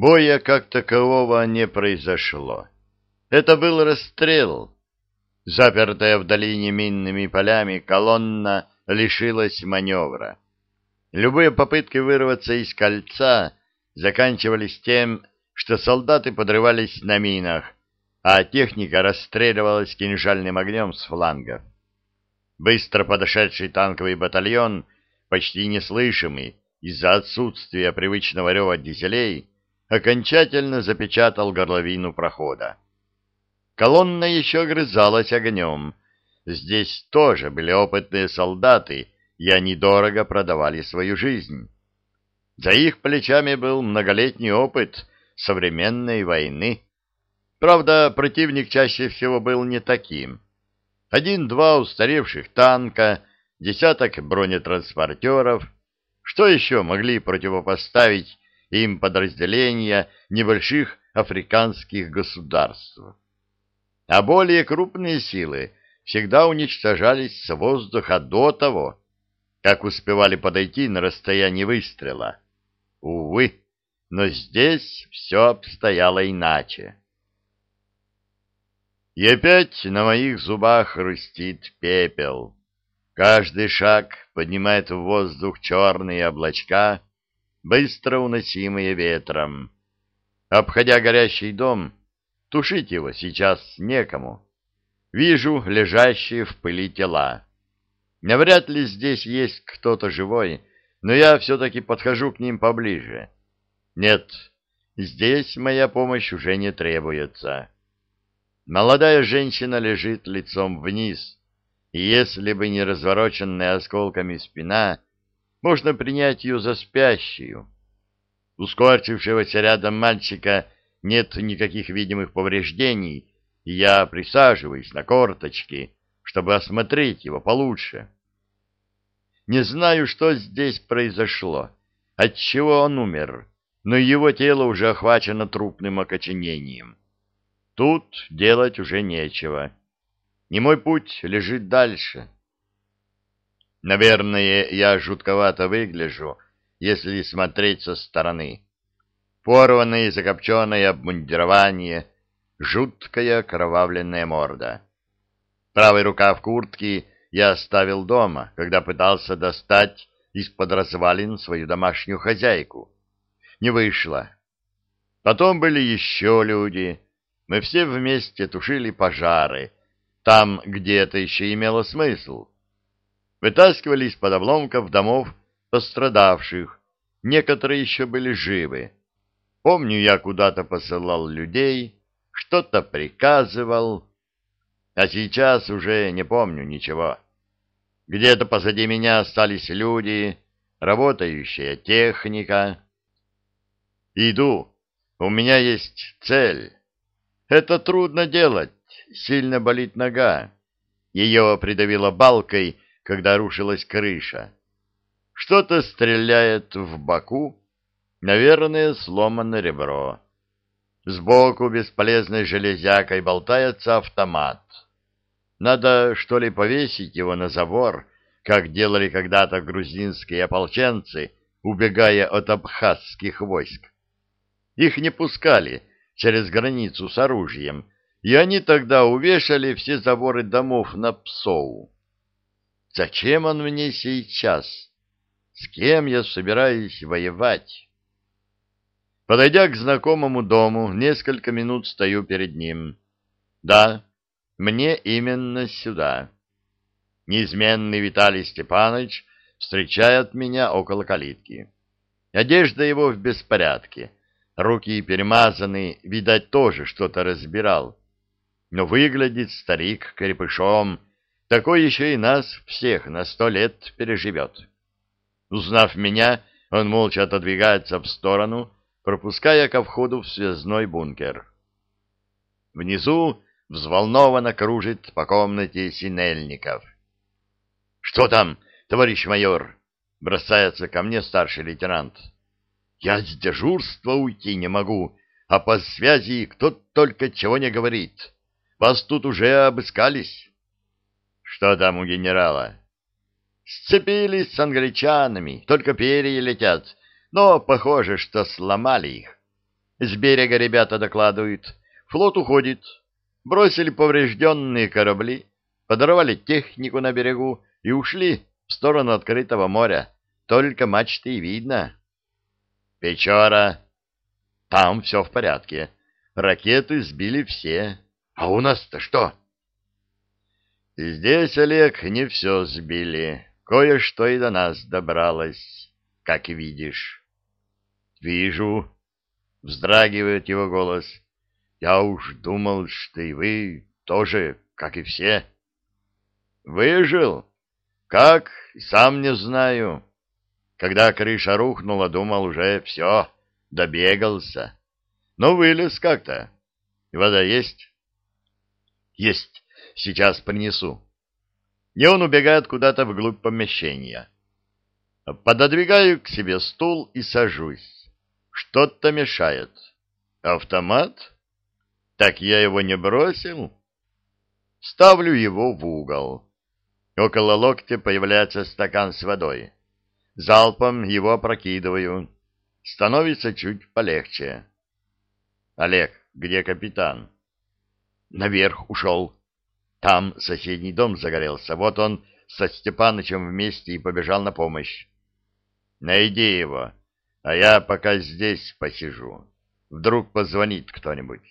Боя как такового не произошло. Это был расстрел. Запертая в долине минными полями, колонна лишилась маневра. Любые попытки вырваться из кольца заканчивались тем, что солдаты подрывались на минах, а техника расстреливалась кинжальным огнем с флангов. Быстро подошедший танковый батальон, почти неслышимый из-за отсутствия привычного рева дизелей, окончательно запечатал горловину прохода. Колонна еще грызалась огнем. Здесь тоже были опытные солдаты, и они дорого продавали свою жизнь. За их плечами был многолетний опыт современной войны. Правда, противник чаще всего был не таким. Один-два устаревших танка, десяток бронетранспортеров. Что еще могли противопоставить им подразделения небольших африканских государств. А более крупные силы всегда уничтожались с воздуха до того, как успевали подойти на расстояние выстрела. Увы, но здесь все обстояло иначе. И опять на моих зубах хрустит пепел. Каждый шаг поднимает в воздух черные облачка, быстро уносимые ветром. Обходя горящий дом, тушить его сейчас некому. Вижу лежащие в пыли тела. Навряд ли здесь есть кто-то живой, но я все-таки подхожу к ним поближе. Нет, здесь моя помощь уже не требуется. Молодая женщина лежит лицом вниз, и если бы не развороченная осколками спина, можно принять ее за спящую. У скорчившегося рядом мальчика нет никаких видимых повреждений, и я присаживаюсь на корточки, чтобы осмотреть его получше. Не знаю, что здесь произошло, отчего он умер, но его тело уже охвачено трупным окоченением. Тут делать уже нечего. Не мой путь лежит дальше. Наверное, я жутковато выгляжу, если смотреть со стороны. Порванное и закопченное обмундирование, жуткая кровавленная морда. Правый рукав куртки я оставил дома, когда пытался достать из-под развалин свою домашнюю хозяйку. Не вышло. Потом были еще люди. Мы все вместе тушили пожары, там, где это еще имело смысл вытаскивали из-под обломков домов пострадавших, некоторые еще были живы. Помню, я куда-то посылал людей, что-то приказывал, а сейчас уже не помню ничего. Где-то позади меня остались люди, работающая техника. Иду, у меня есть цель. Это трудно делать, сильно болит нога. Ее придавило балкой, когда рушилась крыша. Что-то стреляет в боку, наверное, сломано ребро. Сбоку бесполезной железякой болтается автомат. Надо, что ли, повесить его на забор, как делали когда-то грузинские ополченцы, убегая от абхазских войск. Их не пускали через границу с оружием, и они тогда увешали все заборы домов на псоу. Зачем он мне сейчас? С кем я собираюсь воевать? Подойдя к знакомому дому, несколько минут стою перед ним. Да, мне именно сюда. Неизменный Виталий Степанович встречает меня около калитки. Одежда его в беспорядке. Руки перемазаны, видать, тоже что-то разбирал. Но выглядит старик крепышом, такой еще и нас всех на сто лет переживет. Узнав меня, он молча отодвигается в сторону, пропуская ко входу в связной бункер. Внизу взволнованно кружит по комнате Синельников. — Что там, товарищ майор? — бросается ко мне старший лейтенант. — Я с дежурства уйти не могу, а по связи кто только чего не говорит. Вас тут уже обыскались. Что там у генерала? Сцепились с англичанами, только перья летят, но похоже, что сломали их. С берега ребята докладывают. Флот уходит. Бросили поврежденные корабли, подорвали технику на берегу и ушли в сторону открытого моря. Только мачты и видно. Печора. Там все в порядке. Ракеты сбили все. А у нас-то что? Здесь, Олег, не все сбили. Кое-что и до нас добралось, как видишь. Вижу. Вздрагивает его голос. Я уж думал, что и вы тоже, как и все. Выжил? Как? Сам не знаю. Когда крыша рухнула, думал, уже все, добегался. Но вылез как-то. Вода есть? Есть. Сейчас принесу. И он убегает куда-то вглубь помещения. Пододвигаю к себе стул и сажусь. Что-то мешает. Автомат? Так я его не бросил? Ставлю его в угол. Около локтя появляется стакан с водой. Залпом его опрокидываю. Становится чуть полегче. Олег, где капитан? Наверх ушел. Там соседний дом загорелся. Вот он со Степанычем вместе и побежал на помощь. Найди его, а я пока здесь посижу. Вдруг позвонит кто-нибудь.